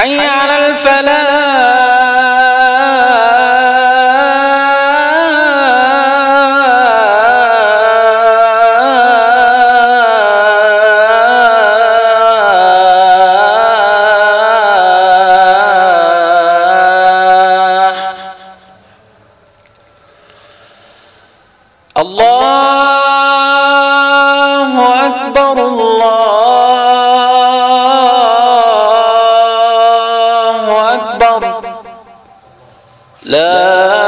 حي على الفلاح. الله لا